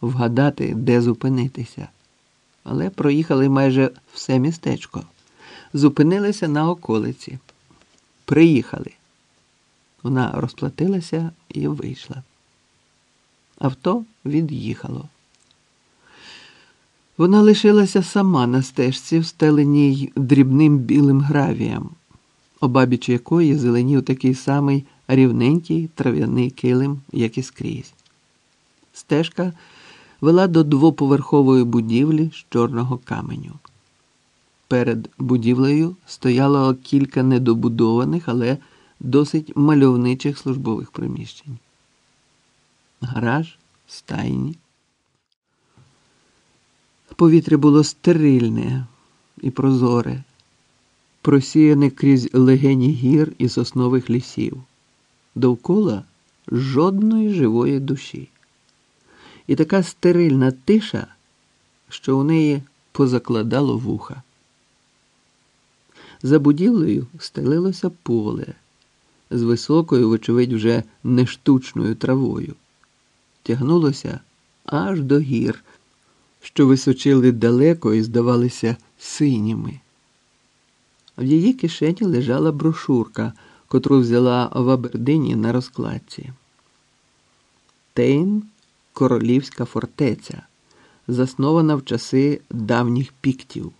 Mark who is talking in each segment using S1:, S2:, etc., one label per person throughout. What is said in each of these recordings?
S1: вгадати, де зупинитися. Але проїхали майже все містечко. Зупинилися на околиці. Приїхали. Вона розплатилася і вийшла. Авто від'їхало. Вона лишилася сама на стежці, встеленій дрібним білим гравієм, обабіч якої зеленів такий самий рівненький трав'яний килим, як і скрізь. Стежка вела до двоповерхової будівлі з чорного каменю. Перед будівлею стояло кілька недобудованих, але досить мальовничих службових приміщень. Гараж, стайні. Повітря було стерильне і прозоре, просіяне крізь легені гір і соснових лісів, довкола жодної живої душі. І така стерильна тиша, що у неї позакладало вуха. За будівлею стелилося поле з високою, вочевидь, вже не штучною травою, тягнулося аж до гір що височили далеко і здавалися синіми. В її кишені лежала брошурка, котру взяла в Абердині на розкладці. Тейн королівська фортеця, заснована в часи давніх піктів.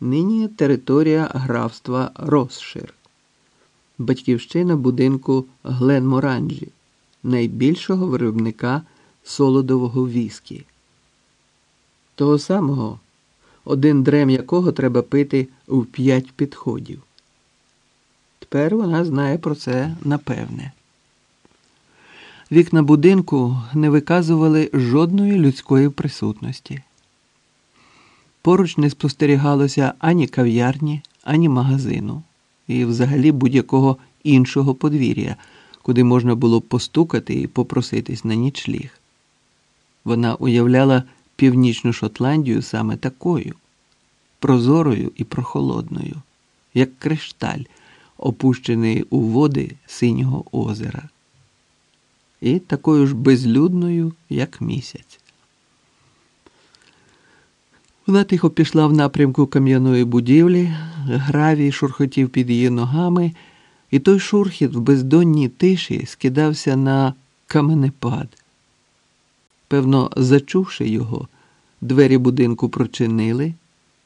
S1: Нині територія графства Росшир, батьківщина будинку Глен Моранджі, найбільшого виробника солодового віскі того самого, один дрем якого треба пити в п'ять підходів. Тепер вона знає про це напевне. Вікна будинку не виказували жодної людської присутності. Поруч не спостерігалося ані кав'ярні, ані магазину, і взагалі будь-якого іншого подвір'я, куди можна було постукати і попроситись на нічліг. Вона уявляла Північну Шотландію саме такою, прозорою і прохолодною, як кришталь, опущений у води синього озера, і такою ж безлюдною, як місяць. Вона тихо пішла в напрямку кам'яної будівлі, гравій шурхотів під її ногами, і той шурхіт в бездонній тиші скидався на каменепад. Певно, зачувши його, двері будинку прочинили,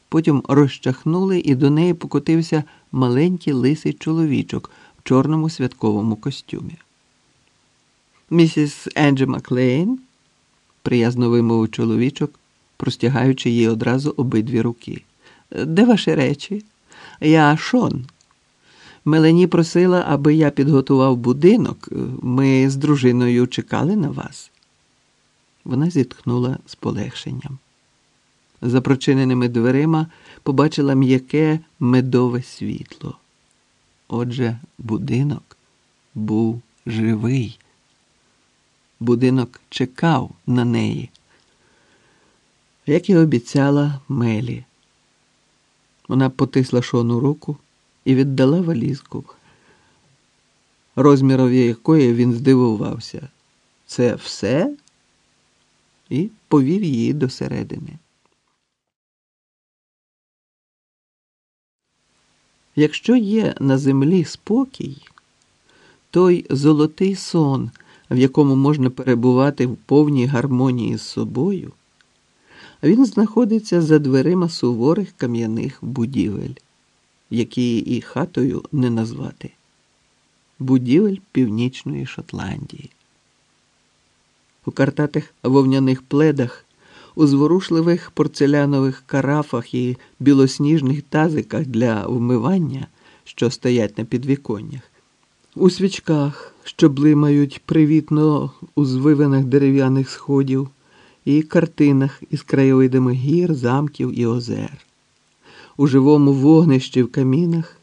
S1: потім розчахнули, і до неї покотився маленький лисий чоловічок в чорному святковому костюмі. Місіс Енджі Маклейн, приязно вимовив чоловічок, простягаючи їй одразу обидві руки. Де ваші речі? Я Шон. Мелені просила, аби я підготував будинок. Ми з дружиною чекали на вас. Вона зітхнула з полегшенням. За прочиненими дверима побачила м'яке медове світло. Отже, будинок був живий. Будинок чекав на неї, як і обіцяла Мелі. Вона потисла шону руку і віддала валізку, розмірові якої він здивувався. Це все? і повів її до середини. Якщо є на землі спокій, той золотий сон, в якому можна перебувати в повній гармонії з собою, він знаходиться за дверима суворих кам'яних будівель, які і хатою не назвати. Будівель Північної Шотландії. У картатих вовняних пледах, у зворушливих порцелянових карафах і білосніжних тазиках для вмивання, що стоять на підвіконнях, у свічках, що блимають привітно у звиваних дерев'яних сходів, і картинах із краєвидами гір, замків і озер, у живому вогнищі в камінах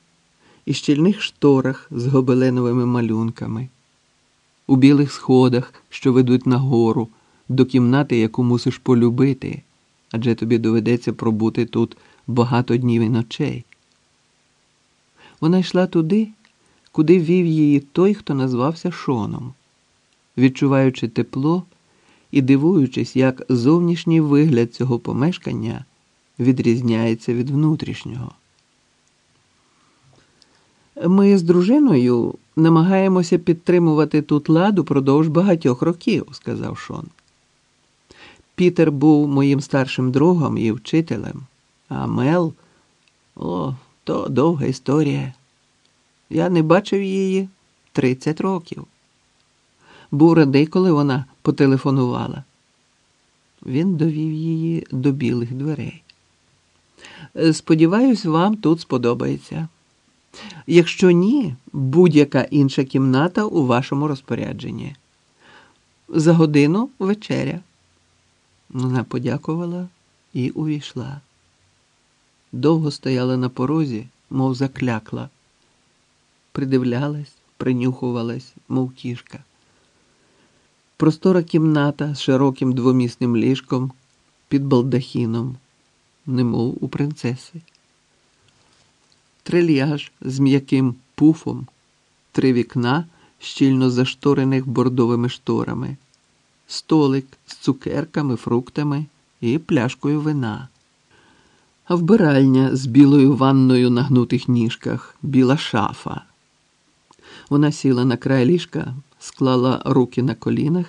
S1: і щільних шторах з гобеленовими малюнками у білих сходах, що ведуть нагору, до кімнати, яку мусиш полюбити, адже тобі доведеться пробути тут багато днів і ночей. Вона йшла туди, куди вів її той, хто назвався Шоном, відчуваючи тепло і дивуючись, як зовнішній вигляд цього помешкання відрізняється від внутрішнього. Ми з дружиною намагаємося підтримувати тут ладу продовж багатьох років, сказав Шон. Пітер був моїм старшим другом і вчителем, а Мел о, то довга історія. Я не бачив її 30 років. Був радий, коли вона потелефонувала. Він довів її до білих дверей. Сподіваюсь, вам тут сподобається. Якщо ні, будь-яка інша кімната у вашому розпорядженні. За годину вечеря. Вона подякувала і увійшла. Довго стояла на порозі, мов заклякла, придивлялась, принюхувалась, мов кішка. Простора кімната з широким двомісним ліжком під балдахіном, немов у принцеси. Трильяж з м'яким пуфом, три вікна, щільно зашторених бордовими шторами, столик з цукерками, фруктами і пляшкою вина. А вбиральня з білою ванною на гнутих ніжках, біла шафа. Вона сіла на край ліжка, склала руки на колінах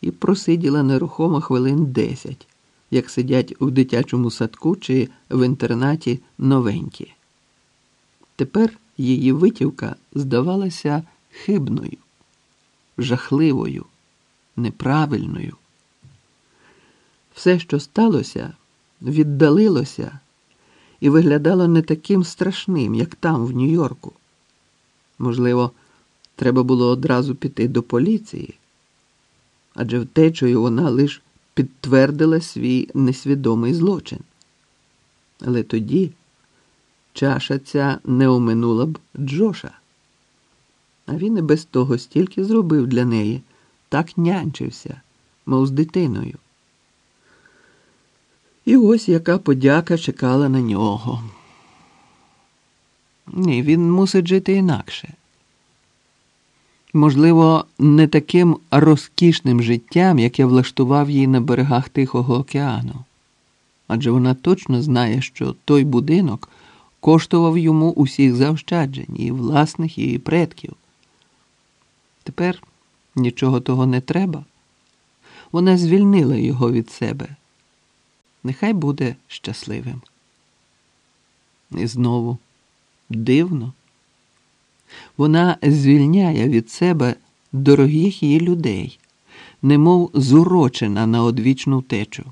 S1: і просиділа нерухомо хвилин десять, як сидять у дитячому садку чи в інтернаті новенькі. Тепер її витівка здавалася хибною, жахливою, неправильною. Все, що сталося, віддалилося і виглядало не таким страшним, як там, в Нью-Йорку. Можливо, треба було одразу піти до поліції, адже втечею вона лише підтвердила свій несвідомий злочин. Але тоді чаша ця не оминула б Джоша. А він і без того стільки зробив для неї, так нянчився, мов з дитиною. І ось яка подяка чекала на нього. Ні, він мусить жити інакше. Можливо, не таким розкішним життям, яке влаштував їй на берегах Тихого океану. Адже вона точно знає, що той будинок коштував йому усіх заощаджень, і власних, і предків. Тепер нічого того не треба. Вона звільнила його від себе. Нехай буде щасливим. І знову дивно. Вона звільняє від себе дорогих її людей, немов зурочена на одвічну втечу.